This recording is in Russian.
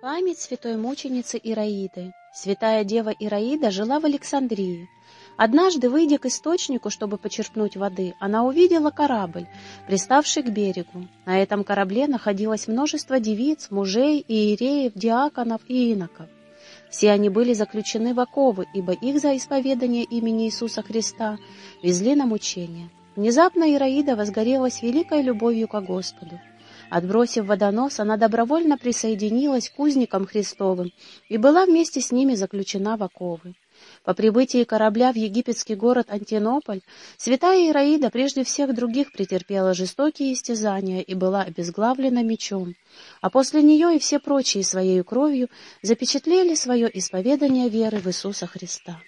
Память святой мученицы Ираиды. Святая дева Ираида жила в Александрии. Однажды, выйдя к источнику, чтобы почерпнуть воды, она увидела корабль, приставший к берегу. На этом корабле находилось множество девиц, мужей, иереев, диаконов и иноков. Все они были заключены в оковы, ибо их за исповедание имени Иисуса Христа везли на мучение. Внезапно Ираида возгорелась великой любовью ко Господу. Отбросив водонос, она добровольно присоединилась к узникам Христовым и была вместе с ними заключена в оковы. По прибытии корабля в египетский город Антинополь святая Ираида прежде всех других претерпела жестокие истязания и была обезглавлена мечом, а после нее и все прочие своей кровью запечатлели свое исповедание веры в Иисуса Христа.